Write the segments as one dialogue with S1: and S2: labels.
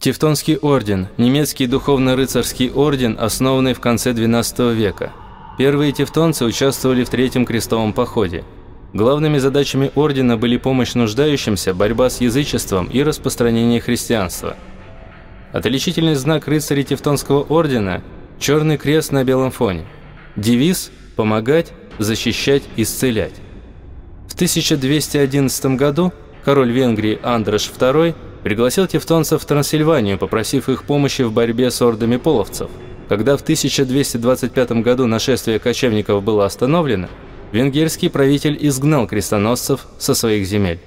S1: Тевтонский орден – немецкий духовно-рыцарский орден, основанный в конце XII века. Первые тевтонцы участвовали в Третьем крестовом походе. Главными задачами ордена были помощь нуждающимся, борьба с язычеством и распространение христианства. Отличительный знак рыцарей Тевтонского ордена – черный крест на белом фоне. Девиз – помогать, защищать, исцелять. В 1211 году король Венгрии Андрош II пригласил тевтонцев в Трансильванию, попросив их помощи в борьбе с ордами половцев. Когда в 1225 году нашествие кочевников было остановлено, венгерский правитель изгнал крестоносцев со своих земель.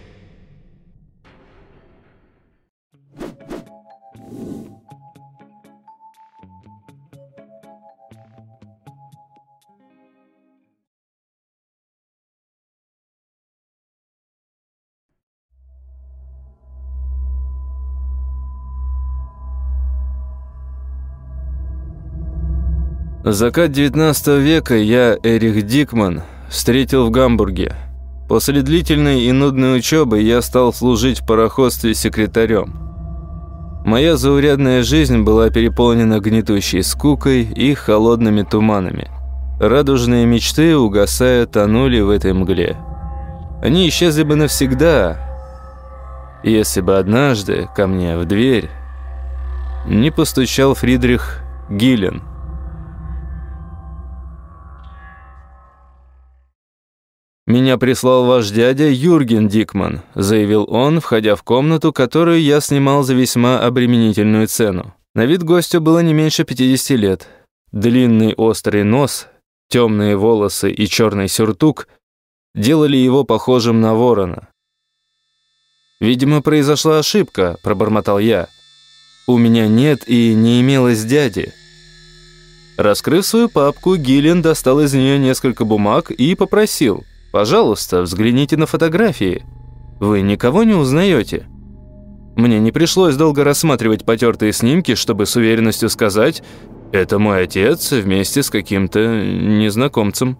S2: Закат 19 века я, Эрих Дикман, встретил в Гамбурге. После длительной и нудной учебы я стал служить в пароходстве секретарем. Моя заурядная жизнь была переполнена гнетущей скукой и холодными туманами. Радужные мечты, угасая, тонули в этой мгле. Они исчезли бы навсегда, если бы однажды ко мне в дверь не постучал Фридрих Гиллен – «Меня прислал ваш дядя Юрген Дикман», – заявил он, входя в комнату, которую я снимал за весьма обременительную цену. На вид гостю было не меньше 50 лет. Длинный острый нос, темные волосы и черный сюртук делали его похожим на ворона. «Видимо, произошла ошибка», – пробормотал я. «У меня нет и не имелось дяди». Раскрыв свою папку, Гиллен достал из нее несколько бумаг и попросил – Пожалуйста, взгляните на фотографии. Вы никого не узнаете? Мне не пришлось долго рассматривать потертые снимки, чтобы с уверенностью сказать «это мой отец вместе с каким-то незнакомцем».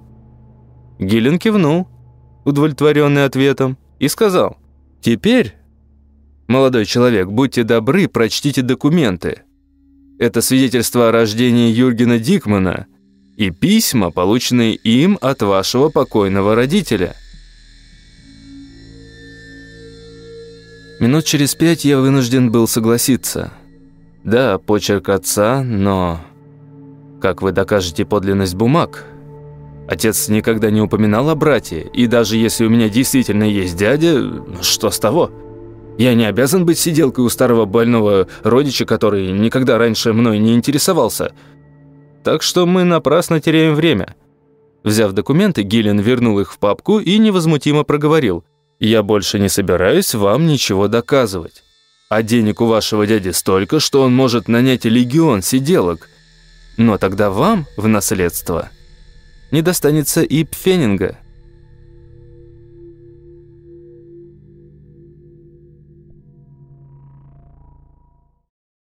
S2: Гиллен кивнул, удовлетворенный ответом, и сказал «Теперь, молодой человек, будьте добры, прочтите документы. Это свидетельство о рождении Юргена Дикмана – и письма, полученные им от вашего покойного родителя. Минут через пять я вынужден был согласиться. Да, почерк отца, но... Как вы докажете подлинность бумаг? Отец никогда не упоминал о брате, и даже если у меня действительно есть дядя, что с того? Я не обязан быть сиделкой у старого больного родича, который никогда раньше мной не интересовался – так что мы напрасно теряем время». Взяв документы, Гиллен вернул их в папку и невозмутимо проговорил. «Я больше не собираюсь вам ничего доказывать. А денег у вашего дяди столько, что он может нанять легион сиделок. Но тогда вам в наследство не достанется и Пфенинга».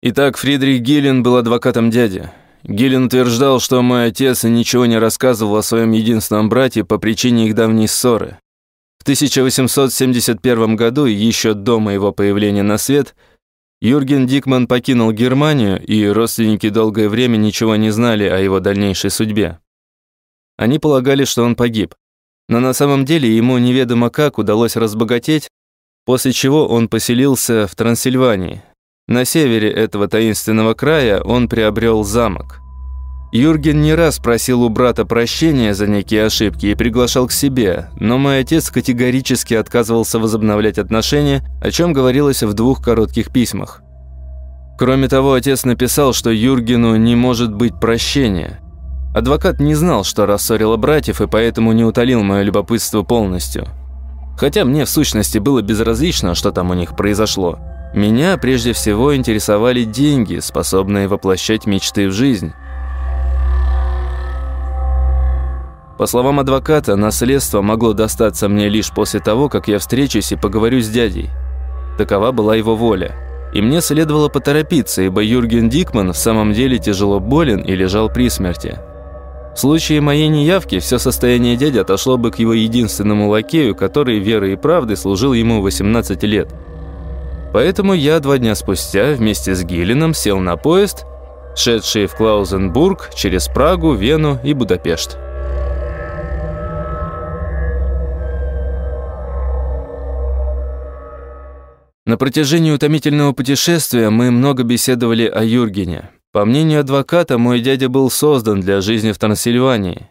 S2: Итак, Фридрих Гиллен был адвокатом дяди. Гиллен утверждал, что мой отец ничего не рассказывал о своем единственном брате по причине их давней ссоры. В 1871 году, еще до моего появления на свет, Юрген Дикман покинул Германию, и родственники долгое время ничего не знали о его дальнейшей судьбе. Они полагали, что он погиб. Но на самом деле ему неведомо как удалось разбогатеть, после чего он поселился в Трансильвании, на севере этого таинственного края он приобрел замок. Юрген не раз просил у брата прощения за некие ошибки и приглашал к себе, но мой отец категорически отказывался возобновлять отношения, о чем говорилось в двух коротких письмах. Кроме того, отец написал, что Юргену не может быть прощения. Адвокат не знал, что рассорила братьев, и поэтому не утолил мое любопытство полностью. Хотя мне в сущности было безразлично, что там у них произошло. Меня прежде всего интересовали деньги, способные воплощать мечты в жизнь. По словам адвоката, наследство могло достаться мне лишь после того, как я встречусь и поговорю с дядей. Такова была его воля. И мне следовало поторопиться, ибо Юрген Дикман в самом деле тяжело болен и лежал при смерти. В случае моей неявки все состояние дяди отошло бы к его единственному лакею, который верой и правдой служил ему 18 лет –
S1: Поэтому я два дня спустя вместе с Гиллином сел на поезд, шедший в Клаузенбург через Прагу, Вену и Будапешт. На протяжении утомительного путешествия мы много беседовали о Юргене. По мнению адвоката, мой дядя был создан для жизни в Трансильвании.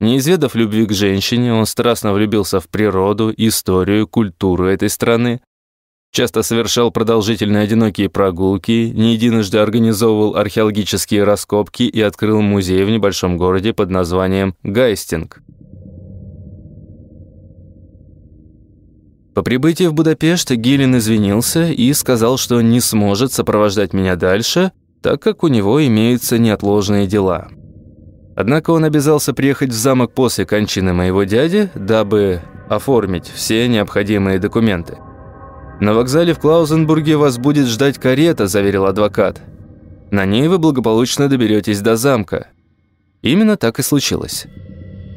S1: Не изведав любви к женщине, он страстно влюбился в природу, историю, культуру этой страны, часто совершал продолжительные одинокие прогулки, не единожды организовывал археологические раскопки и открыл музей в небольшом городе под названием Гайстинг. По прибытии в Будапешт Гилин извинился и сказал, что не сможет сопровождать меня дальше, так как у него имеются неотложные дела. Однако он обязался приехать в замок после кончины моего дяди, дабы оформить все необходимые документы. «На вокзале в Клаузенбурге вас будет ждать карета», – заверил адвокат. «На ней вы благополучно доберетесь до замка». Именно так и случилось.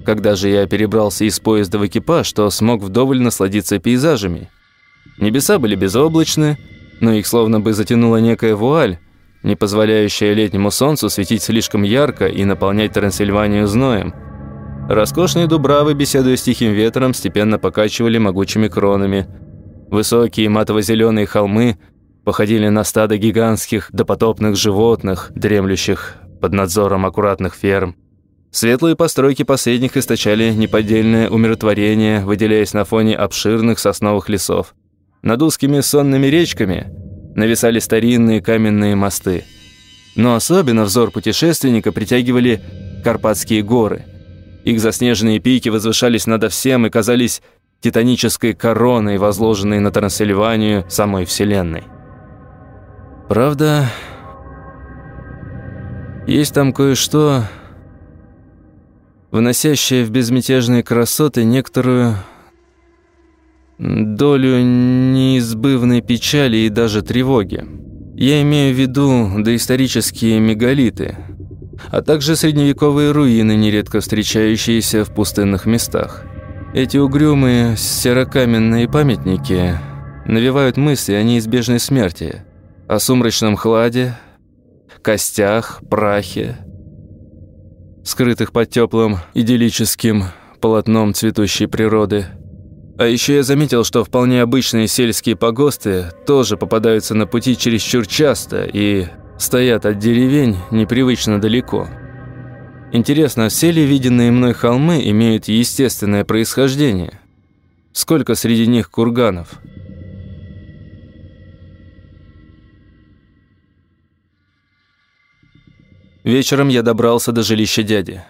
S1: Когда же я перебрался из поезда в экипаж, то смог вдоволь насладиться пейзажами. Небеса были безоблачны, но их словно бы затянула некая вуаль, не позволяющая летнему солнцу светить слишком ярко и наполнять Трансильванию зноем. Роскошные дубравы, беседуя с тихим ветром, степенно покачивали могучими кронами – Высокие матово-зеленые холмы походили на стадо гигантских допотопных животных, дремлющих под надзором аккуратных ферм. Светлые постройки последних источали неподдельное умиротворение, выделяясь на фоне обширных сосновых лесов. Над узкими сонными речками нависали старинные каменные мосты. Но особенно взор путешественника притягивали Карпатские горы. Их заснеженные пики возвышались над всем и казались титанической короной, возложенной на Трансильванию самой Вселенной. Правда, есть там кое-что, вносящее в безмятежные красоты некоторую долю неизбывной печали и даже тревоги. Я имею в виду доисторические мегалиты, а также средневековые руины, нередко встречающиеся в пустынных местах. Эти угрюмые серокаменные памятники навевают мысли о неизбежной смерти, о сумрачном хладе, костях, прахе, скрытых под теплым идиллическим полотном цветущей природы. А еще я заметил, что вполне обычные сельские погосты тоже попадаются на пути чересчур часто и стоят от деревень непривычно далеко. Интересно, все ли виденные мной холмы имеют естественное происхождение? Сколько среди них курганов? Вечером я добрался до жилища дяди.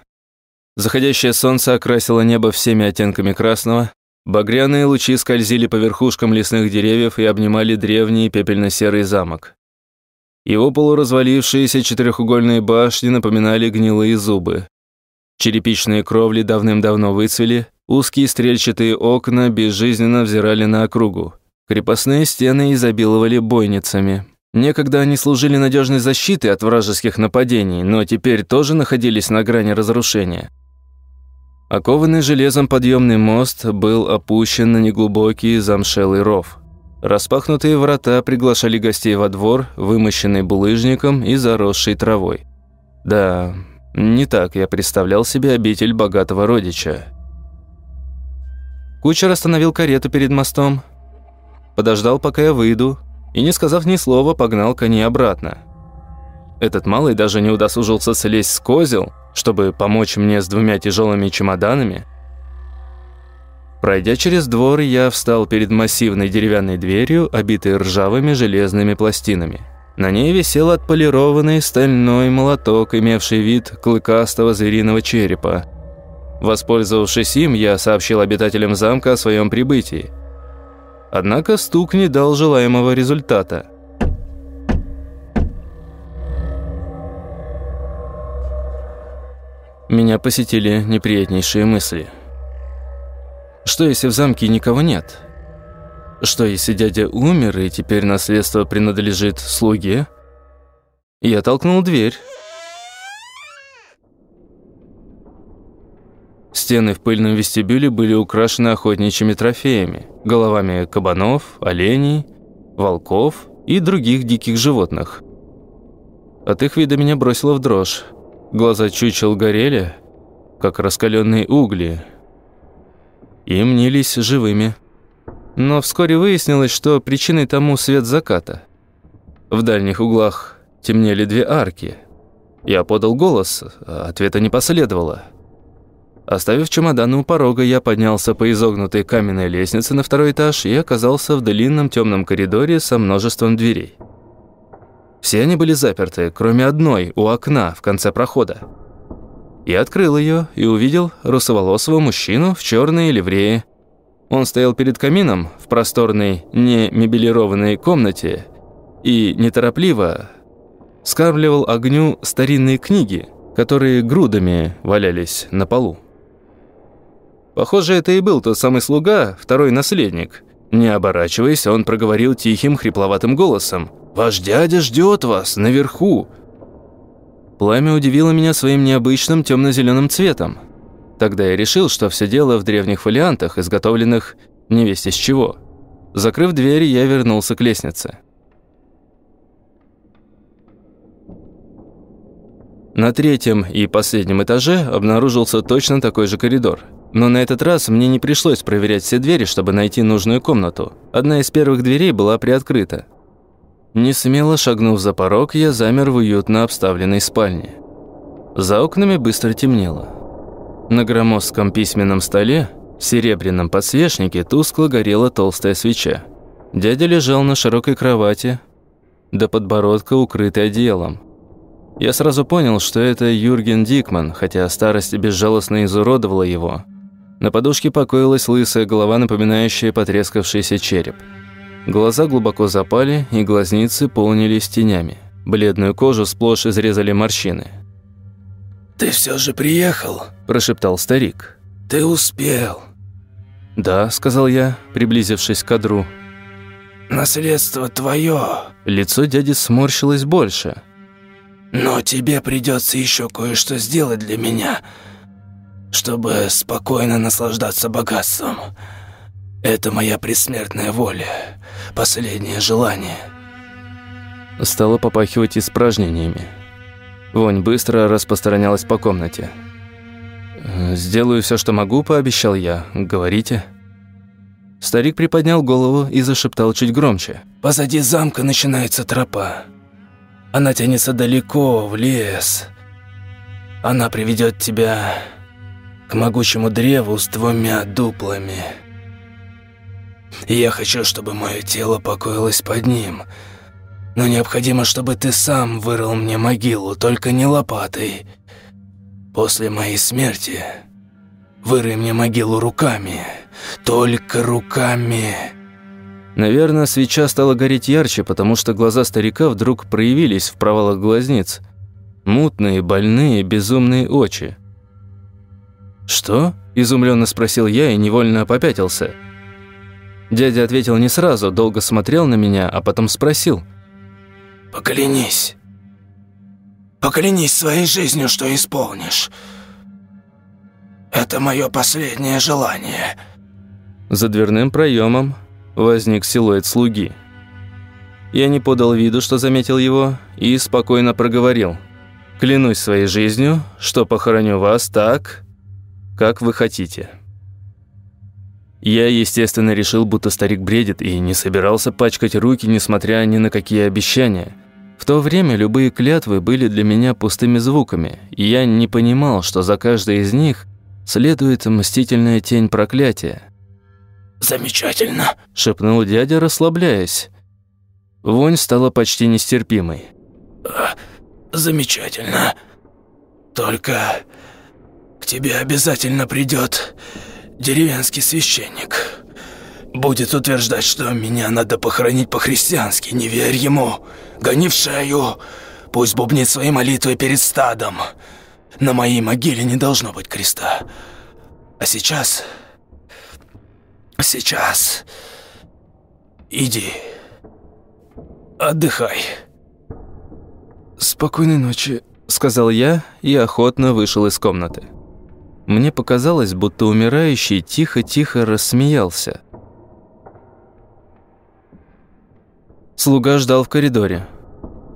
S1: Заходящее солнце окрасило небо всеми оттенками красного, багряные лучи скользили по верхушкам лесных деревьев и обнимали древний пепельно-серый замок. Его полуразвалившиеся четырехугольные башни напоминали гнилые зубы. Черепичные кровли давным-давно выцвели, узкие стрельчатые окна безжизненно взирали на округу. Крепостные стены изобиловали бойницами. Некогда они служили надежной защитой от вражеских нападений, но теперь тоже находились на грани разрушения. Окованный железом подъемный мост был опущен на неглубокий замшелый ров. Распахнутые врата приглашали гостей во двор, вымощенный булыжником и заросшей травой. Да, не так я представлял себе обитель богатого родича. Кучер остановил карету перед мостом, подождал, пока я выйду, и, не сказав ни слова, погнал коней обратно. Этот малый даже не удосужился слезть с козел, чтобы помочь мне с двумя тяжелыми чемоданами – Пройдя через двор, я встал перед массивной деревянной дверью, обитой ржавыми железными пластинами. На ней висел отполированный стальной молоток, имевший вид клыкастого звериного черепа. Воспользовавшись им, я сообщил обитателям замка о своем прибытии. Однако стук не дал желаемого результата. Меня посетили неприятнейшие мысли – что, если в замке никого нет? Что, если дядя умер, и теперь наследство принадлежит слуге? Я толкнул дверь. Стены в пыльном вестибюле были украшены охотничьими трофеями. Головами кабанов, оленей волков и других диких животных. От их вида меня бросило в дрожь. Глаза чучел горели, как раскаленные угли, и мнились живыми. Но вскоре выяснилось, что причиной тому свет заката. В дальних углах темнели две арки. Я подал голос, а ответа не последовало. Оставив чемоданы у порога, я поднялся по изогнутой каменной лестнице на второй этаж и оказался в длинном темном коридоре со множеством дверей. Все они были заперты, кроме одной, у окна, в конце прохода. Я открыл ее и увидел русоволосого мужчину в черной ливрее. Он стоял перед камином в просторной, не мебелированной комнате и неторопливо скармливал огню старинные книги, которые грудами валялись на полу. Похоже, это и был тот самый слуга, второй наследник. Не оборачиваясь, он проговорил тихим, хрипловатым голосом. «Ваш дядя ждет вас, наверху!» Пламя удивило меня своим необычным темно-зеленым цветом. Тогда я решил, что все дело в древних фолиантах, изготовленных невесть из чего. Закрыв дверь, я вернулся к лестнице. На третьем и последнем этаже обнаружился точно такой же коридор – но на этот раз мне не пришлось проверять все двери, чтобы найти нужную комнату. Одна из первых дверей была приоткрыта. Не смело шагнув за порог, я замер в уютно обставленной спальне. За окнами быстро темнело. На громоздком письменном столе, в серебряном подсвечнике, тускло горела толстая свеча. Дядя лежал на широкой кровати, до подбородка укрытый одеялом. Я сразу понял, что это Юрген Дикман, хотя старость безжалостно изуродовала его – на подушке покоилась лысая голова, напоминающая потрескавшийся череп. Глаза глубоко запали, и глазницы полнились тенями. Бледную кожу сплошь изрезали морщины.
S3: «Ты все же приехал?»
S1: – прошептал старик.
S3: «Ты успел».
S1: «Да», – сказал я, приблизившись к кадру.
S3: «Наследство твое».
S1: Лицо дяди сморщилось больше.
S3: «Но тебе придется еще кое-что сделать для меня чтобы спокойно наслаждаться богатством. Это моя предсмертная воля, последнее желание».
S1: Стало попахивать испражнениями. Вонь быстро распространялась по комнате. «Сделаю все, что могу», – пообещал я. «Говорите». Старик приподнял голову и зашептал чуть громче.
S3: «Позади замка начинается тропа. Она тянется далеко, в лес. Она приведет тебя к могучему древу с двумя дуплами. Я хочу, чтобы мое тело покоилось под ним. Но необходимо, чтобы ты сам вырыл мне могилу, только не лопатой. После моей смерти вырой мне могилу руками, только руками».
S1: Наверное, свеча стала гореть ярче, потому что глаза старика вдруг проявились в провалах глазниц. Мутные, больные, безумные очи. «Что?» – изумленно спросил я и невольно попятился. Дядя ответил не сразу, долго смотрел на меня, а потом спросил.
S3: «Поклянись. Поклянись своей жизнью, что исполнишь. Это мое последнее желание».
S1: За дверным проемом возник силуэт слуги. Я не подал виду, что заметил его, и спокойно проговорил. «Клянусь своей жизнью, что похороню вас так, как вы хотите». Я, естественно, решил, будто старик бредит, и не собирался пачкать руки, несмотря ни на какие обещания. В то время любые клятвы были для меня пустыми звуками, и я не понимал, что за каждой из них следует мстительная тень проклятия.
S3: «Замечательно», –
S1: шепнул дядя, расслабляясь. Вонь стала почти нестерпимой.
S3: «Замечательно. Только к тебе обязательно придет деревенский священник. Будет утверждать, что меня надо похоронить по-христиански. Не верь ему. Гони в шею. Пусть бубнит свои молитвы перед стадом. На моей могиле не должно быть креста. А сейчас... Сейчас... Иди. Отдыхай.
S1: Спокойной ночи, сказал я и охотно вышел из комнаты. Мне показалось, будто умирающий тихо-тихо рассмеялся.
S2: Слуга ждал в коридоре.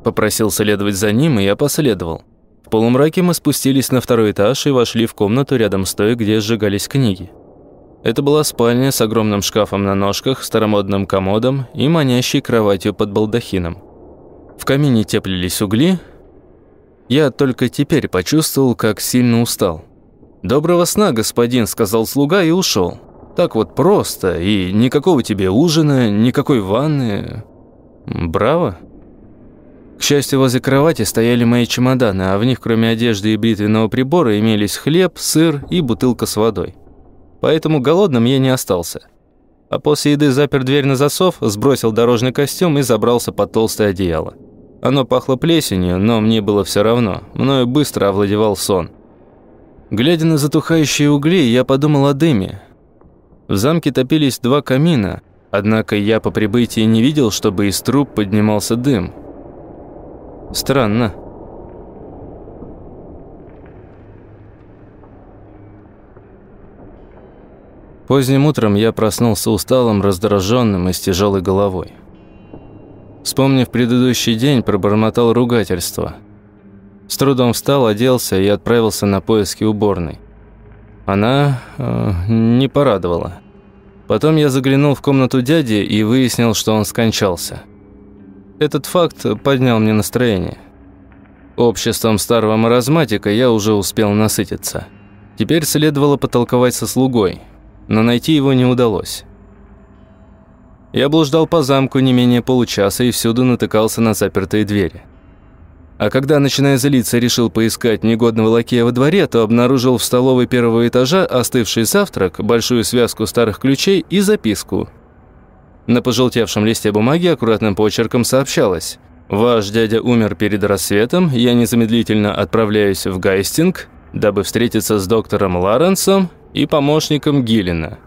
S2: Попросил следовать за ним, и я последовал. В полумраке мы спустились на второй этаж и вошли в комнату рядом с той, где сжигались книги. Это была спальня с огромным шкафом на ножках, старомодным комодом и манящей кроватью под балдахином. В камине теплились угли. Я только теперь почувствовал, как сильно устал. «Доброго сна, господин», – сказал слуга и ушел. Так вот просто, и никакого тебе ужина, никакой ванны. Браво. К счастью, возле кровати стояли мои чемоданы, а в них, кроме одежды и бритвенного прибора, имелись хлеб, сыр и бутылка с водой поэтому голодным я не остался. А после еды запер дверь на засов, сбросил дорожный костюм и забрался под толстое одеяло. Оно пахло плесенью, но мне было все равно. Мною быстро овладевал сон. Глядя на затухающие угли, я подумал о дыме. В замке топились два камина, однако я по прибытии не видел, чтобы из труб поднимался дым. Странно. Поздним утром я проснулся усталым, раздраженным и с тяжелой головой. Вспомнив предыдущий день, пробормотал ругательство. С трудом встал, оделся и отправился на поиски уборной. Она э, не порадовала. Потом я заглянул в комнату дяди и выяснил, что он скончался. Этот факт поднял мне настроение. Обществом старого маразматика я уже успел насытиться. Теперь следовало потолковать со слугой – но найти его не удалось. Я блуждал по замку не менее получаса и всюду натыкался на запертые двери. А когда, начиная злиться, решил поискать негодного лакея во дворе, то обнаружил в столовой первого этажа остывший завтрак, большую связку старых ключей и записку. На пожелтевшем листе бумаги аккуратным почерком сообщалось «Ваш дядя умер перед рассветом, я незамедлительно отправляюсь в Гайстинг, дабы встретиться с доктором Ларенсом и помощником Гиллина.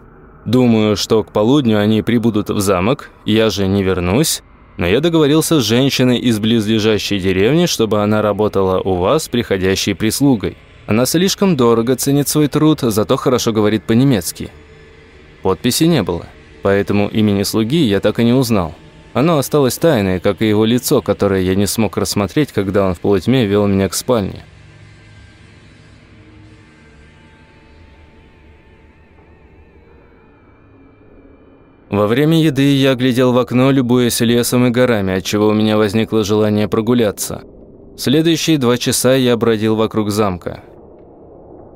S2: Думаю, что к полудню они прибудут в замок, я же не вернусь, но я договорился с женщиной из близлежащей деревни, чтобы она работала у вас, приходящей прислугой. Она слишком дорого ценит свой труд, зато хорошо говорит по-немецки. Подписи не было, поэтому имени слуги я так и не узнал. Оно осталось тайной, как и его лицо, которое я не смог рассмотреть, когда он в полутьме вел меня к спальне. Во время еды я глядел в окно, любуясь лесом и горами, отчего у меня возникло желание прогуляться. Следующие два часа я бродил вокруг замка.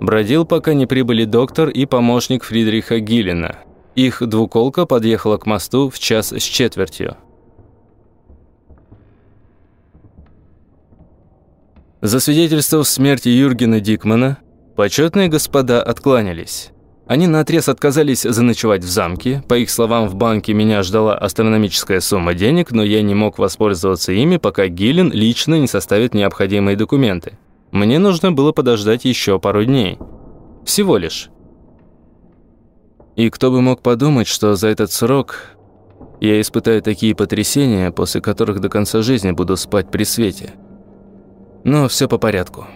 S2: Бродил, пока не прибыли доктор и помощник Фридриха Гиллина. Их двуколка подъехала к мосту в час с четвертью. Засвидетельствовав смерти Юргена Дикмана, почетные господа откланялись. Они наотрез отказались заночевать в замке. По их словам, в банке меня ждала астрономическая сумма денег, но я не мог воспользоваться ими, пока Гиллин лично не составит необходимые документы. Мне нужно было подождать еще пару дней. Всего лишь. И кто бы мог подумать, что за этот срок я испытаю такие потрясения, после которых до конца жизни буду спать при свете. Но все по порядку.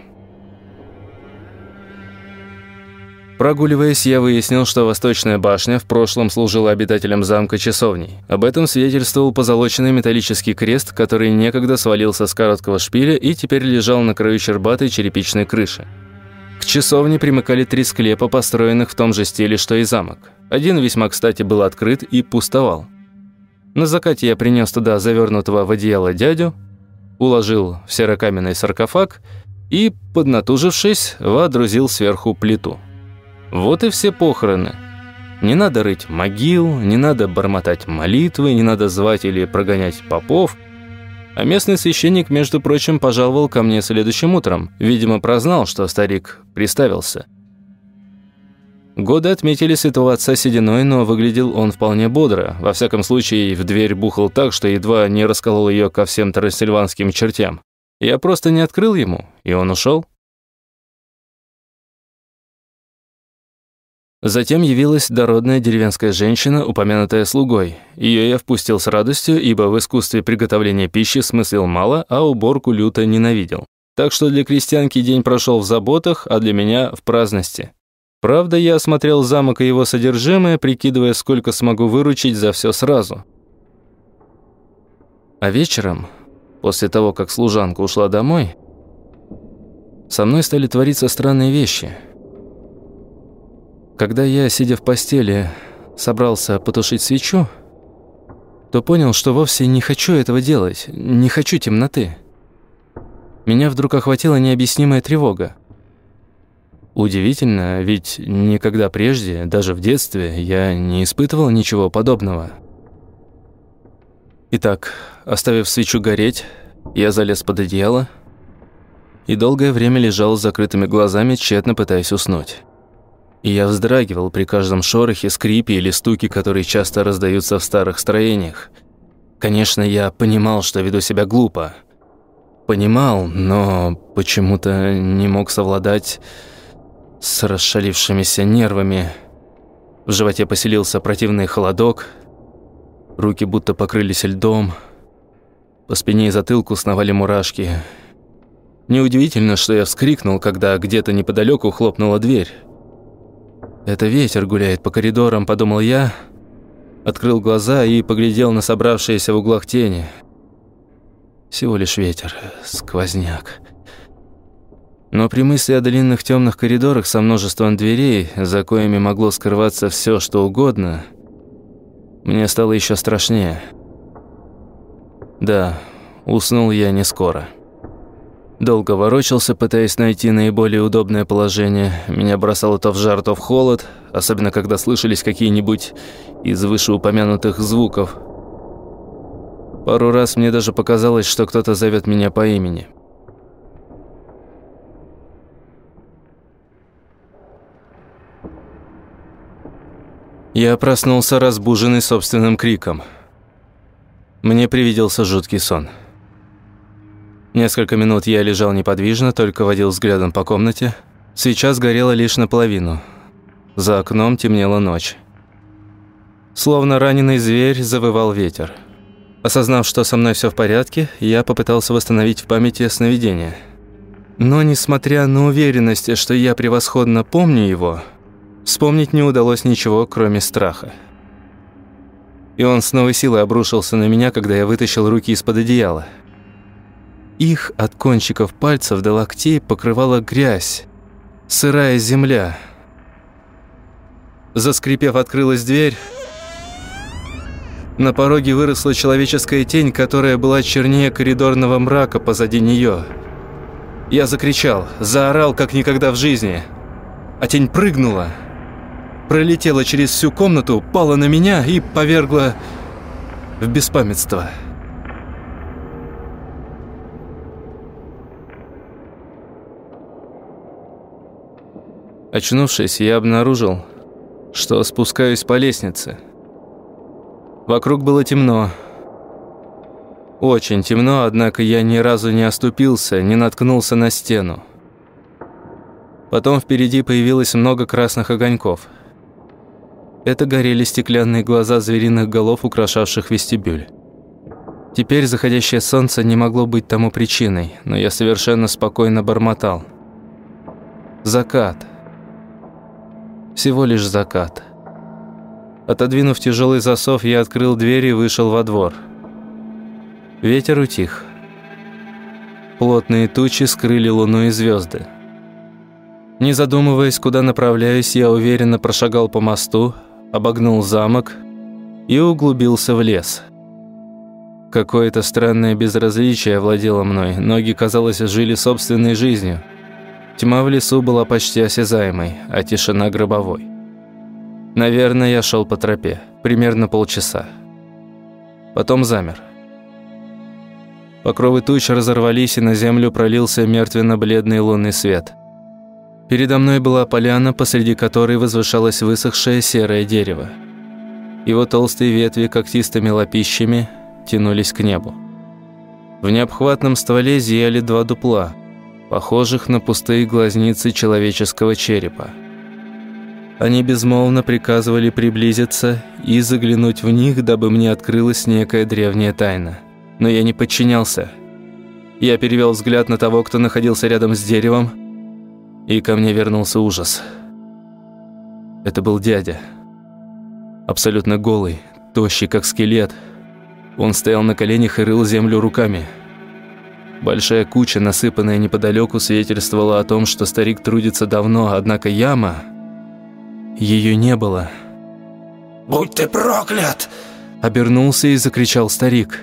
S2: Прогуливаясь, я выяснил, что Восточная башня в прошлом служила обитателям замка часовней. Об этом свидетельствовал позолоченный металлический крест, который некогда свалился с короткого шпиля и теперь лежал на краю щербатой черепичной крыши. К часовне примыкали три склепа, построенных в том же стиле, что и замок. Один весьма кстати был открыт и пустовал. На закате я принес туда завернутого в одеяло дядю, уложил в серокаменный саркофаг и, поднатужившись, водрузил сверху плиту. Вот и все похороны. Не надо рыть могил, не надо бормотать молитвы, не надо звать или прогонять попов. А местный священник, между прочим, пожаловал ко мне следующим утром. Видимо, прознал, что старик приставился. Годы отметили святого отца сединой, но выглядел он вполне бодро. Во всяком случае, в дверь бухал так, что едва не расколол ее ко всем трансильванским чертям. Я просто не открыл ему, и он ушел. Затем явилась дородная деревенская женщина, упомянутая слугой. Ее я впустил с радостью, ибо в искусстве приготовления пищи смыслил мало, а уборку люто ненавидел. Так что для крестьянки день прошел в заботах, а для меня в праздности. Правда, я осмотрел замок и его содержимое, прикидывая, сколько смогу выручить за все сразу.
S1: А вечером, после того, как служанка ушла домой, со мной стали твориться странные вещи. Когда я, сидя в постели, собрался потушить свечу, то понял, что вовсе не хочу этого делать, не хочу темноты. Меня вдруг охватила необъяснимая тревога. Удивительно, ведь никогда прежде, даже в детстве, я не испытывал ничего подобного. Итак, оставив свечу гореть, я залез под одеяло и долгое время лежал с закрытыми глазами, тщетно пытаясь уснуть. И я вздрагивал при каждом шорохе, скрипе или стуке, которые часто раздаются в старых строениях. Конечно, я понимал, что веду себя глупо. Понимал, но почему-то не мог совладать с расшалившимися нервами. В животе поселился противный холодок, руки будто покрылись льдом, по спине и затылку сновали мурашки. Неудивительно, что я вскрикнул, когда где-то неподалеку хлопнула дверь. «Это ветер гуляет по коридорам», – подумал я, открыл глаза и поглядел на собравшиеся в углах тени. Всего лишь ветер, сквозняк. Но при мысли о длинных темных коридорах со множеством дверей, за коими могло скрываться все, что угодно, мне стало еще страшнее. Да, уснул я не скоро. Долго ворочался, пытаясь найти наиболее удобное положение. Меня бросало то в жар, то в холод, особенно когда слышались какие-нибудь из вышеупомянутых звуков. Пару раз мне даже показалось, что кто-то зовет меня по имени. Я проснулся, разбуженный собственным криком. Мне привиделся жуткий сон. Несколько минут я лежал неподвижно, только водил взглядом по комнате. Свеча сгорела лишь наполовину. За окном темнела ночь. Словно раненый зверь завывал ветер. Осознав, что со мной все в порядке, я попытался восстановить в памяти сновидение. Но, несмотря на уверенность, что я превосходно помню его, Вспомнить не удалось ничего, кроме страха. И он с новой силой обрушился на меня, когда я вытащил руки из-под одеяла. Их от кончиков пальцев до локтей покрывала грязь, сырая земля. Заскрипев, открылась дверь. На пороге выросла человеческая тень, которая была чернее коридорного мрака позади нее. Я закричал, заорал, как никогда в жизни. А тень прыгнула – пролетела через всю комнату, пала на меня и повергла в беспамятство. Очнувшись, я обнаружил, что спускаюсь по лестнице. Вокруг было темно. Очень темно, однако я ни разу не оступился, не наткнулся на стену. Потом впереди появилось много красных огоньков – это горели стеклянные глаза звериных голов, украшавших вестибюль. Теперь заходящее солнце не могло быть тому причиной, но я совершенно спокойно бормотал. Закат. Всего лишь закат. Отодвинув тяжелый засов, я открыл дверь и вышел во двор. Ветер утих. Плотные тучи скрыли луну и звезды. Не задумываясь, куда направляюсь, я уверенно прошагал по мосту, обогнул замок и углубился в лес. Какое-то странное безразличие овладело мной, ноги, казалось, жили собственной жизнью. Тьма в лесу была почти осязаемой, а тишина гробовой. Наверное, я шел по тропе, примерно полчаса. Потом замер. Покровы туч разорвались, и на землю пролился мертвенно-бледный лунный свет – Передо мной была поляна, посреди которой возвышалось высохшее серое дерево. Его толстые ветви когтистыми лапищами тянулись к небу. В необхватном стволе зияли два дупла, похожих на пустые глазницы человеческого черепа. Они безмолвно приказывали приблизиться и заглянуть в них, дабы мне открылась некая древняя тайна. Но я не подчинялся. Я перевел взгляд на того, кто находился рядом с деревом, и ко мне вернулся ужас. Это был дядя. Абсолютно голый, тощий, как скелет.
S2: Он стоял на коленях и рыл землю руками. Большая куча, насыпанная неподалеку, свидетельствовала о том, что старик трудится давно, однако яма... Ее не было.
S3: «Будь ты проклят!»
S2: Обернулся и закричал старик.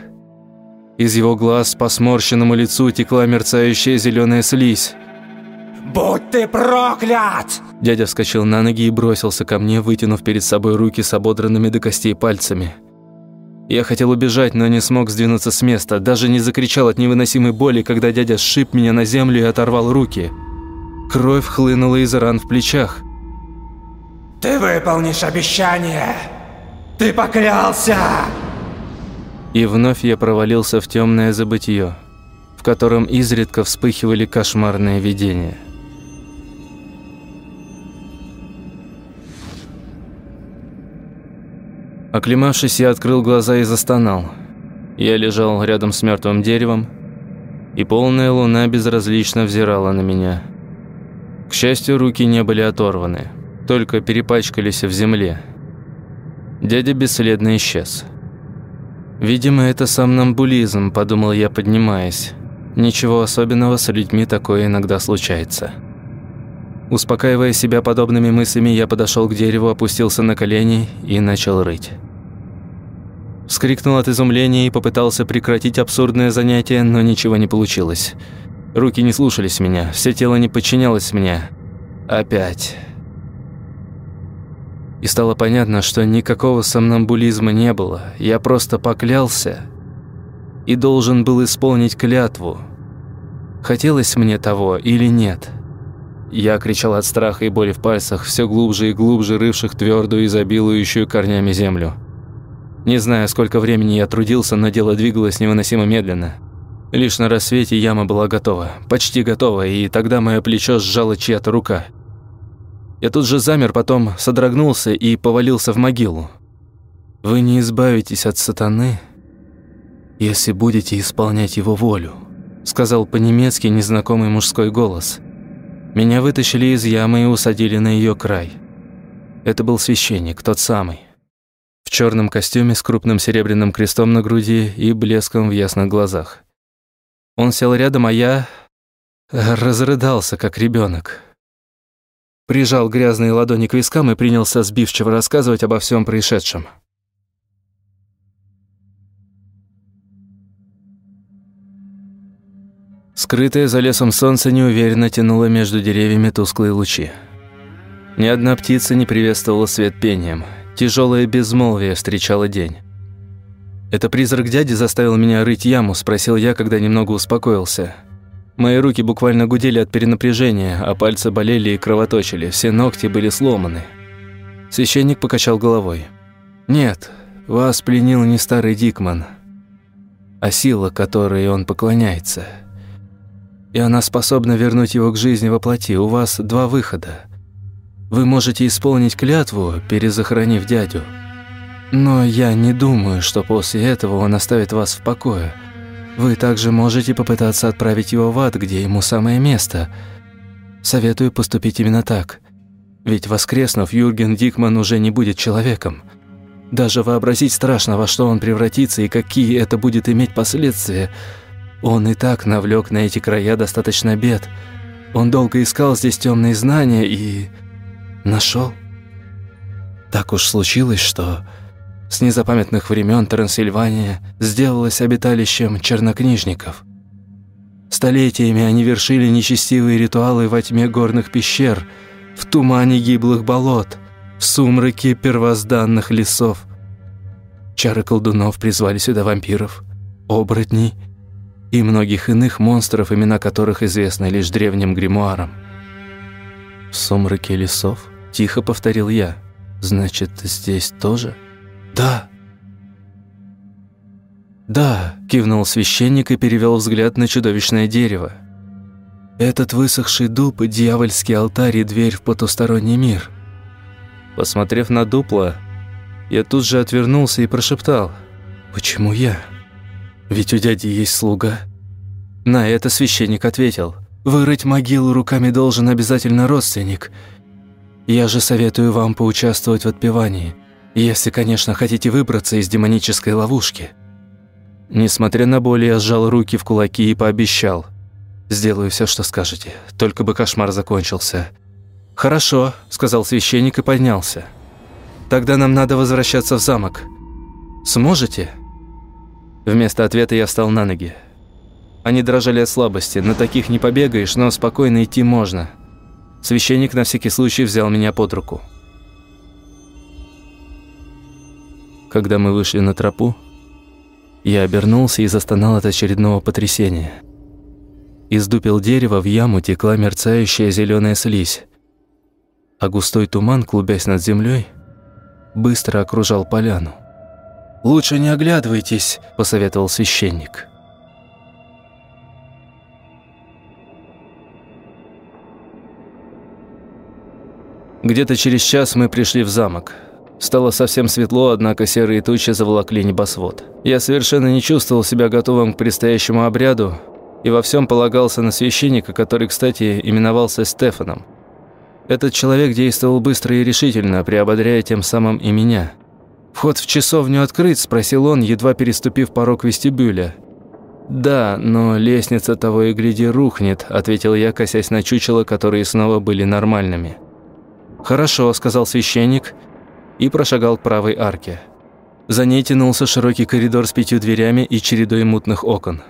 S2: Из его глаз по сморщенному лицу текла мерцающая зеленая слизь.
S3: «Будь ты проклят!»
S2: Дядя вскочил на ноги и бросился ко мне, вытянув перед собой руки с ободранными до костей пальцами. Я хотел убежать, но не смог сдвинуться с места, даже не закричал от невыносимой боли, когда дядя сшиб меня на землю и оторвал руки. Кровь хлынула из ран в плечах.
S3: «Ты выполнишь обещание! Ты поклялся!»
S2: И вновь я провалился в темное забытье, в котором изредка вспыхивали кошмарные видения. Оклемавшись, я открыл глаза и застонал. Я лежал рядом с мертвым деревом, и полная луна безразлично взирала на меня. К счастью, руки не были оторваны, только перепачкались в земле. Дядя бесследно исчез. «Видимо, это сомнамбулизм», – подумал я, поднимаясь. «Ничего особенного, с людьми такое иногда случается». Успокаивая себя подобными мыслями, я подошел к дереву, опустился на колени и начал рыть. Вскрикнул от изумления и попытался прекратить абсурдное занятие, но ничего не получилось. Руки не слушались меня, все тело не подчинялось мне. Опять и стало понятно, что никакого сомнамбулизма не было. Я просто поклялся и должен был исполнить клятву. Хотелось мне того или нет? Я кричал от страха и боли в пальцах, все глубже и глубже рывших твердую, изобилующую корнями землю. Не знаю, сколько времени я трудился, но дело двигалось невыносимо медленно. Лишь на рассвете яма была готова, почти готова, и тогда мое плечо сжала чья-то рука – я тут же замер, потом содрогнулся и повалился в могилу. Вы не избавитесь от сатаны, если будете исполнять его волю, сказал по-немецки незнакомый мужской голос. Меня вытащили из ямы и усадили на ее край. Это был священник, тот самый. В черном костюме с крупным серебряным крестом на груди и блеском в ясных глазах. Он сел рядом, а я разрыдался, как ребенок прижал грязные ладони к вискам и принялся сбивчиво рассказывать обо всем происшедшем. Скрытое за лесом солнце неуверенно тянуло между деревьями тусклые лучи. Ни одна птица не приветствовала свет пением. Тяжелое безмолвие встречало день. «Это призрак дяди заставил меня рыть яму?» – спросил я, когда немного успокоился – Мои руки буквально гудели от перенапряжения, а пальцы болели и кровоточили, все ногти были сломаны. Священник покачал головой. «Нет, вас пленил не старый Дикман, а сила, которой он поклоняется. И она способна вернуть его к жизни во плоти. У вас два выхода. Вы можете исполнить клятву, перезахоронив дядю. Но я не думаю, что после этого он оставит вас в покое». Вы также можете попытаться отправить его в ад, где ему самое место. Советую поступить именно так. Ведь воскреснув, Юрген Дикман уже не будет человеком. Даже вообразить страшно, во что он превратится и какие это будет иметь последствия. Он и так навлек на эти края достаточно бед. Он долго искал здесь темные знания и... нашел. Так уж случилось, что с незапамятных времен Трансильвания сделалась обиталищем чернокнижников. Столетиями они вершили нечестивые ритуалы во тьме горных пещер, в тумане гиблых болот, в сумраке первозданных лесов. Чары колдунов призвали сюда вампиров, оборотней и многих иных монстров, имена которых известны лишь древним гримуарам. «В сумраке лесов?» – тихо повторил я. «Значит, здесь тоже?» «Да». «Да», – кивнул священник и перевел взгляд на чудовищное дерево. «Этот высохший дуб – дьявольский алтарь и дверь в потусторонний мир». Посмотрев на дупло, я тут же отвернулся и прошептал. «Почему я? Ведь у дяди есть слуга». На это священник ответил. «Вырыть могилу руками должен обязательно родственник. Я же советую вам поучаствовать в отпевании. Если, конечно, хотите выбраться из демонической ловушки. Несмотря на боль, я сжал руки в кулаки и пообещал. «Сделаю все, что скажете, только бы кошмар закончился». «Хорошо», – сказал священник и поднялся. «Тогда нам надо возвращаться в замок. Сможете?» Вместо ответа я встал на ноги. Они дрожали от слабости, на таких не побегаешь, но спокойно идти можно. Священник на всякий случай взял меня под руку. Когда мы вышли на тропу, я обернулся и застонал от очередного потрясения. Из дупел дерева в яму текла мерцающая зеленая слизь, а густой туман, клубясь над землей, быстро окружал поляну. «Лучше не оглядывайтесь», – посоветовал священник. Где-то через час мы пришли в замок. Стало совсем светло, однако серые тучи заволокли небосвод. Я совершенно не чувствовал себя готовым к предстоящему обряду и во всем полагался на священника, который, кстати, именовался Стефаном. Этот человек действовал быстро и решительно, приободряя тем самым и меня. «Вход в часовню открыт?» – спросил он, едва переступив порог вестибюля. «Да, но лестница того и гляди рухнет», – ответил я, косясь на чучела, которые снова были нормальными. «Хорошо», – сказал священник и прошагал к правой арке. За ней тянулся широкий коридор с пятью дверями и чередой мутных окон.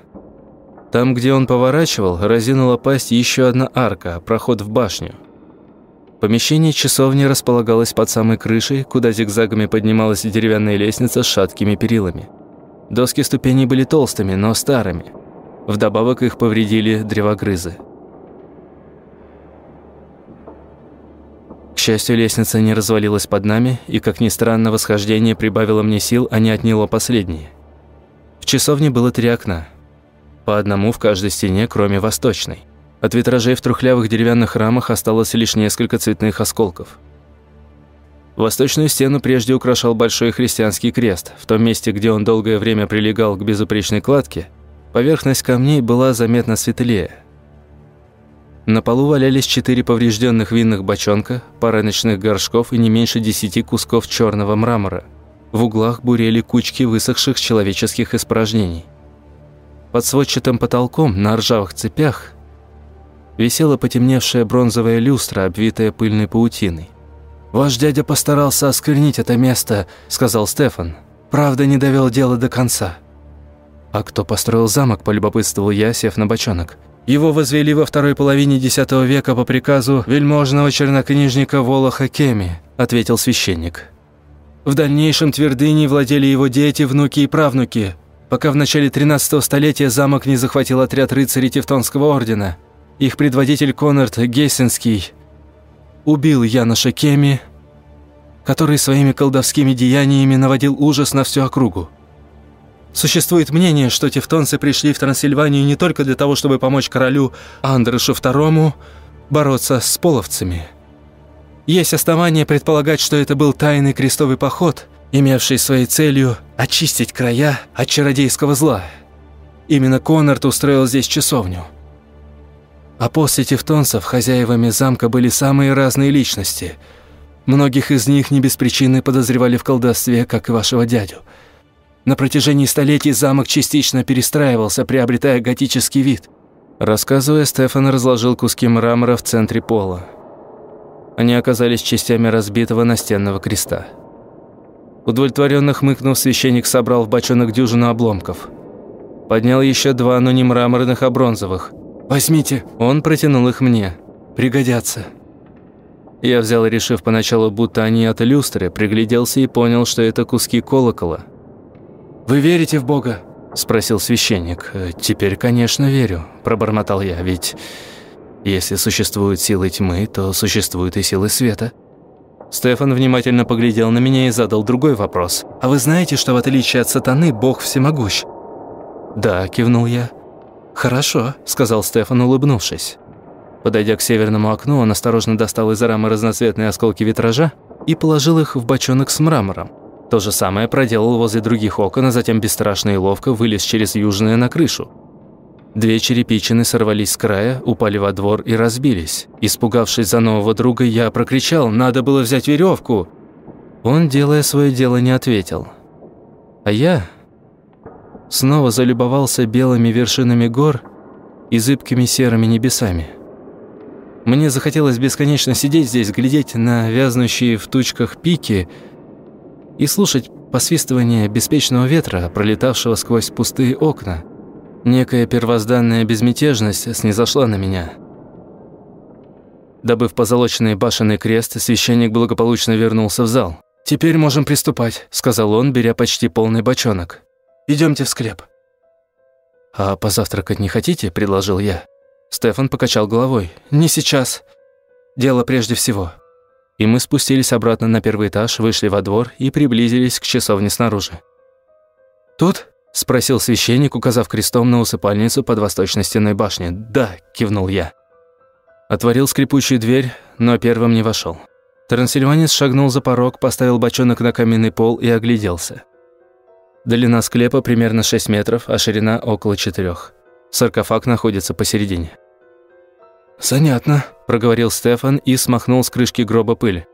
S2: Там, где он поворачивал, разинула пасть еще одна арка, проход в башню. Помещение часовни располагалось под самой крышей, куда зигзагами поднималась деревянная лестница с шаткими перилами. Доски ступеней были толстыми, но старыми. Вдобавок их повредили древогрызы. К счастью, лестница не развалилась под нами, и, как ни странно, восхождение прибавило мне сил, а не отняло последние. В часовне было три окна. По одному в каждой стене, кроме восточной. От витражей в трухлявых деревянных рамах осталось лишь несколько цветных осколков. Восточную стену прежде украшал большой христианский крест. В том месте, где он долгое время прилегал к безупречной кладке, поверхность камней была заметно светлее – на полу валялись четыре поврежденных винных бочонка, пара ночных горшков и не меньше десяти кусков черного мрамора. В углах бурели кучки высохших человеческих испражнений. Под сводчатым потолком на ржавых цепях висела потемневшая бронзовая люстра, обвитая пыльной паутиной. «Ваш дядя постарался осквернить это место», – сказал Стефан. «Правда, не довел дело до конца». «А кто построил замок?» – полюбопытствовал я, сев на бочонок. Его возвели во второй половине X века по приказу вельможного чернокнижника Волоха Кеми, ответил священник. В дальнейшем твердыней владели его дети, внуки и правнуки, пока в начале 13 столетия замок не захватил отряд рыцарей Тевтонского ордена. Их предводитель Конрад Гессенский убил Яноша Кеми, который своими колдовскими деяниями наводил ужас на всю округу. Существует мнение, что тевтонцы пришли в Трансильванию не только для того, чтобы помочь королю Андрешу II бороться с половцами. Есть основания предполагать, что это был тайный крестовый поход, имевший своей целью очистить края от чародейского зла. Именно Коннорт устроил здесь часовню. А после тевтонцев хозяевами замка были самые разные личности. Многих из них не без причины подозревали в колдовстве, как и вашего дядю – на протяжении столетий замок частично перестраивался, приобретая готический вид. Рассказывая, Стефан разложил куски мрамора в центре пола. Они оказались частями разбитого настенного креста. Удовлетворенно хмыкнув, священник собрал в бочонок дюжину обломков. Поднял еще два, но не мраморных, а бронзовых. «Возьмите!» Он протянул их мне. «Пригодятся!» Я взял, решив поначалу, будто они от люстры, пригляделся и понял, что это куски колокола – «Вы верите в Бога?» – спросил священник. «Теперь, конечно, верю», – пробормотал я, «ведь если существуют силы тьмы, то существуют и силы света». Стефан внимательно поглядел на меня и задал другой вопрос. «А вы знаете, что в отличие от сатаны, Бог всемогущ?» «Да», – кивнул я. «Хорошо», – сказал Стефан, улыбнувшись. Подойдя к северному окну, он осторожно достал из рамы разноцветные осколки витража и положил их в бочонок с мрамором. То же самое проделал возле других окон, а затем бесстрашно и ловко вылез через южное на крышу. Две черепичины сорвались с края, упали во двор и разбились. Испугавшись за нового друга, я прокричал «Надо было взять веревку!». Он, делая свое дело, не ответил. А я
S1: снова залюбовался белыми вершинами гор и зыбкими серыми небесами. Мне захотелось бесконечно сидеть здесь, глядеть на вязнущие в тучках пики и слушать посвистывание беспечного ветра, пролетавшего сквозь пустые окна. Некая первозданная безмятежность снизошла на меня. Добыв позолоченный башенный крест, священник благополучно вернулся в зал. «Теперь можем приступать», – сказал он, беря почти полный бочонок. Идемте в склеп». «А позавтракать не хотите?» – предложил я. Стефан покачал головой. «Не сейчас. Дело прежде всего». И мы спустились обратно на первый этаж, вышли во двор и приблизились к часовне снаружи. «Тут?» – спросил священник, указав крестом на усыпальницу под восточной стеной башни. «Да», – кивнул я. Отворил скрипучую дверь, но первым не вошел. Трансильванец шагнул за порог, поставил бочонок на каменный пол и огляделся. Длина склепа примерно 6 метров, а ширина около 4. Саркофаг находится посередине. «Занятно», – проговорил Стефан и смахнул с крышки гроба пыль.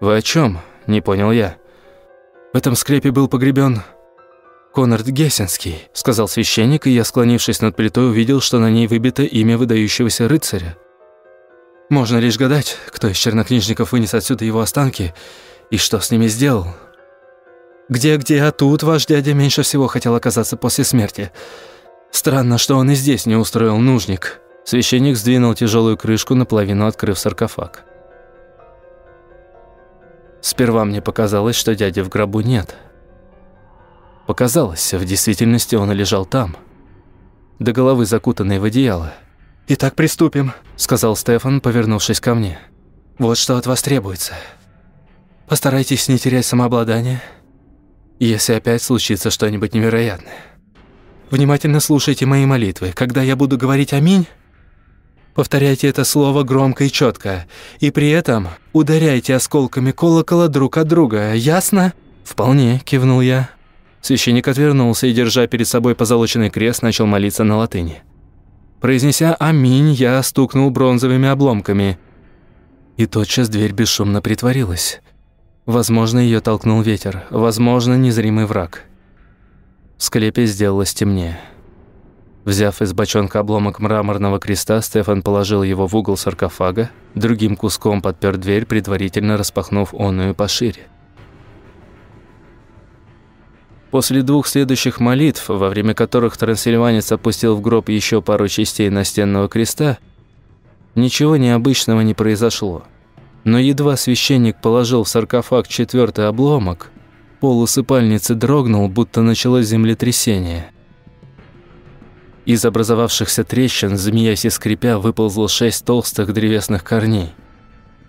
S1: «Вы о чем? не понял я. «В этом склепе был погребен Конрад Гессенский», – сказал священник, и я, склонившись над плитой, увидел, что на ней выбито имя выдающегося рыцаря. Можно лишь гадать, кто из чернокнижников вынес отсюда его останки и что с ними сделал. Где-где, а тут ваш дядя меньше всего хотел оказаться после смерти. Странно, что он и здесь не устроил нужник». Священник сдвинул тяжелую крышку, наполовину открыв саркофаг. Сперва мне показалось, что дяди в гробу нет. Показалось, в действительности он лежал там, до головы закутанный в одеяло. «Итак, приступим», — сказал Стефан, повернувшись ко мне. «Вот что от вас требуется. Постарайтесь не терять самообладание, если опять случится что-нибудь невероятное. Внимательно слушайте мои молитвы. Когда я буду говорить «Аминь», повторяйте это слово громко и четко, и при этом ударяйте осколками колокола друг от друга. Ясно?» «Вполне», – кивнул я. Священник отвернулся и, держа перед собой позолоченный крест, начал молиться на латыни. Произнеся «Аминь», я стукнул бронзовыми обломками. И тотчас дверь бесшумно притворилась. Возможно, ее толкнул ветер, возможно, незримый враг. В склепе сделалось темнее. Взяв из бочонка обломок мраморного креста, Стефан положил его в угол саркофага, другим куском подпер дверь, предварительно распахнув онную пошире. После двух следующих молитв, во время которых трансильванец опустил в гроб еще пару частей настенного креста, ничего необычного не произошло. Но едва священник положил в саркофаг четвертый обломок, пол усыпальницы дрогнул, будто началось землетрясение. Из образовавшихся трещин, змеясь и скрипя, выползло шесть толстых древесных корней.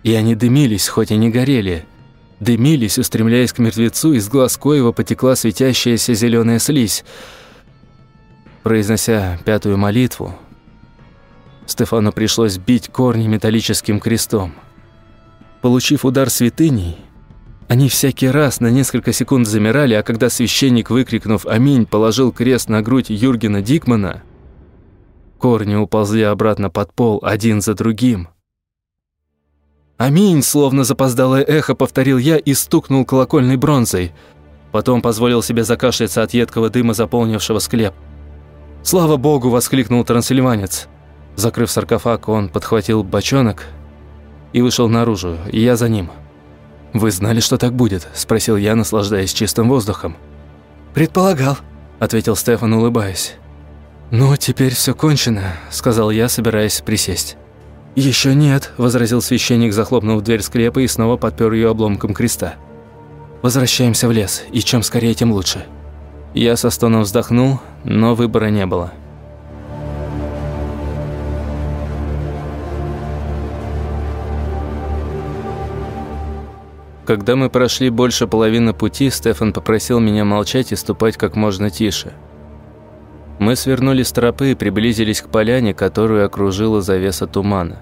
S1: И они дымились, хоть и не горели. Дымились, устремляясь к мертвецу, из глаз коего потекла светящаяся зеленая слизь. Произнося пятую молитву, Стефану пришлось бить корни металлическим крестом – Получив удар святыней, они всякий раз на несколько секунд замирали, а когда священник, выкрикнув «Аминь», положил крест на грудь Юргена Дикмана, корни уползли обратно под пол один за другим. «Аминь!» – словно запоздалое эхо повторил я и стукнул колокольной бронзой. Потом позволил себе закашляться от едкого дыма, заполнившего склеп. «Слава Богу!» – воскликнул трансильванец. Закрыв саркофаг, он подхватил бочонок – и вышел наружу, и я за ним. «Вы знали, что так будет?» – спросил я, наслаждаясь чистым воздухом. «Предполагал», – ответил Стефан, улыбаясь. «Ну, теперь все кончено», – сказал я, собираясь присесть. «Еще нет», – возразил священник, захлопнув дверь склепа и снова подпер ее обломком креста. «Возвращаемся в лес, и чем скорее, тем лучше». Я со стоном вздохнул, но выбора не было. Когда мы прошли больше половины пути, Стефан попросил меня молчать и ступать как можно тише. Мы свернули с тропы и приблизились к поляне, которую окружила завеса тумана.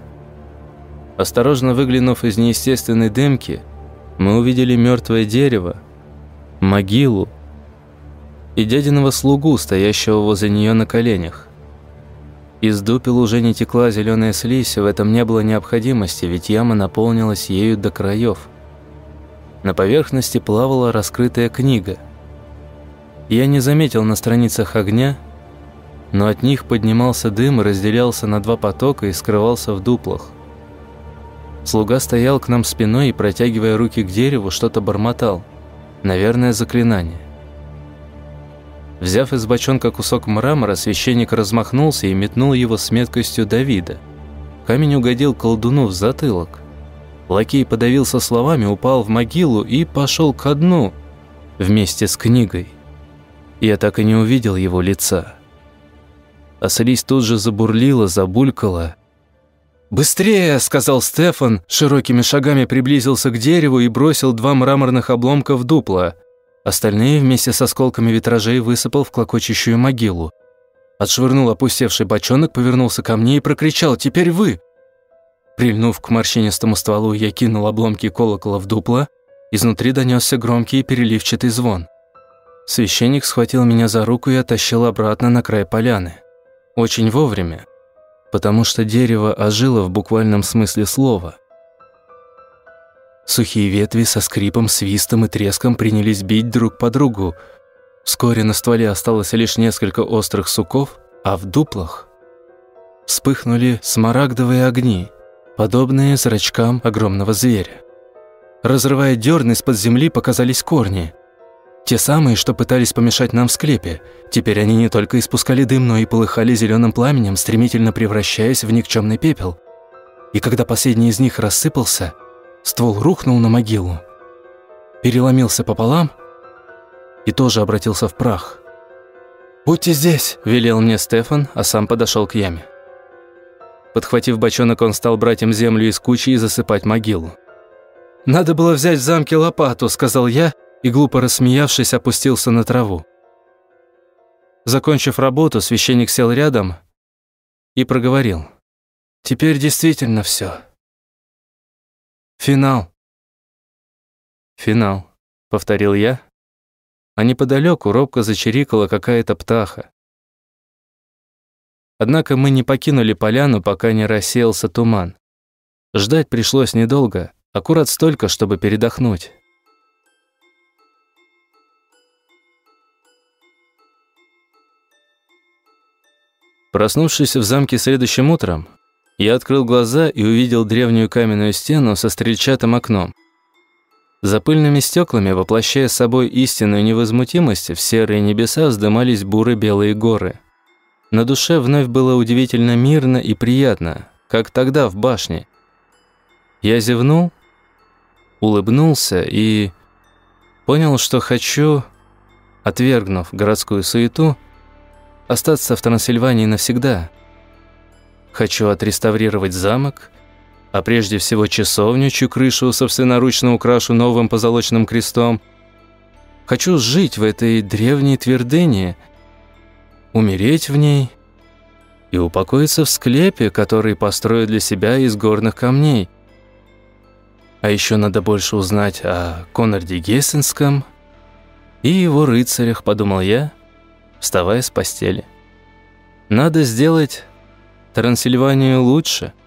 S1: Осторожно выглянув из неестественной дымки, мы увидели мертвое дерево, могилу и дядиного слугу, стоящего возле нее на коленях. Из дупел уже не текла зеленая слизь, в этом не было необходимости, ведь яма наполнилась ею до краев. На поверхности плавала раскрытая книга. Я не заметил на страницах огня, но от них поднимался дым и разделялся на два потока и скрывался в дуплах. Слуга стоял к нам спиной и, протягивая руки к дереву, что-то бормотал. Наверное, заклинание. Взяв из бочонка кусок мрамора, священник размахнулся и метнул его с меткостью Давида. Камень угодил колдуну в затылок. Лакей подавился словами, упал в могилу и пошел ко дну вместе с книгой. Я так и не увидел его лица. А слизь тут же забурлила, забулькала. «Быстрее!» – сказал Стефан, широкими шагами приблизился к дереву и бросил два мраморных обломка в дупло. Остальные вместе с осколками витражей высыпал в клокочущую могилу. Отшвырнул опустевший бочонок, повернулся ко мне и прокричал «Теперь вы!» Прильнув к морщинистому стволу, я кинул обломки колокола в дупло. Изнутри донесся громкий и переливчатый звон. Священник схватил меня за руку и оттащил обратно на край поляны. Очень вовремя, потому что дерево ожило в буквальном смысле слова. Сухие ветви со скрипом, свистом и треском принялись бить друг по другу. Вскоре на стволе осталось лишь несколько острых суков, а в дуплах вспыхнули смарагдовые огни, подобные зрачкам огромного зверя. Разрывая дерн, из-под земли показались корни. Те самые, что пытались помешать нам в склепе. Теперь они не только испускали дым, но и полыхали зеленым пламенем, стремительно превращаясь в никчемный пепел. И когда последний из них рассыпался, ствол рухнул на могилу, переломился пополам и тоже обратился в прах. «Будьте здесь!» – велел мне Стефан, а сам подошел к яме. Подхватив бочонок, он стал брать им землю из кучи и засыпать могилу. «Надо было взять в замке лопату», – сказал я, и, глупо рассмеявшись, опустился на траву. Закончив работу, священник сел рядом и проговорил. «Теперь действительно все. Финал». «Финал», — повторил я, а неподалеку робко зачирикала какая-то птаха. Однако мы не покинули поляну, пока не рассеялся туман. Ждать пришлось недолго, аккурат столько, чтобы передохнуть. Проснувшись в замке следующим утром, я открыл глаза и увидел древнюю каменную стену со стрельчатым окном. За пыльными стеклами, воплощая собой истинную невозмутимость, в серые небеса вздымались буры-белые горы. На душе вновь было удивительно мирно и приятно, как тогда в башне. Я зевнул, улыбнулся и понял, что хочу, отвергнув городскую суету, остаться в Трансильвании навсегда. Хочу отреставрировать замок, а прежде всего часовню, чью крышу собственноручно украшу новым позолоченным крестом. Хочу жить в этой древней твердыне, умереть в ней и упокоиться в склепе, который построю для себя из горных камней. А еще надо больше узнать о Конорде Гессенском и его рыцарях, подумал я, вставая с постели. Надо сделать Трансильванию лучше –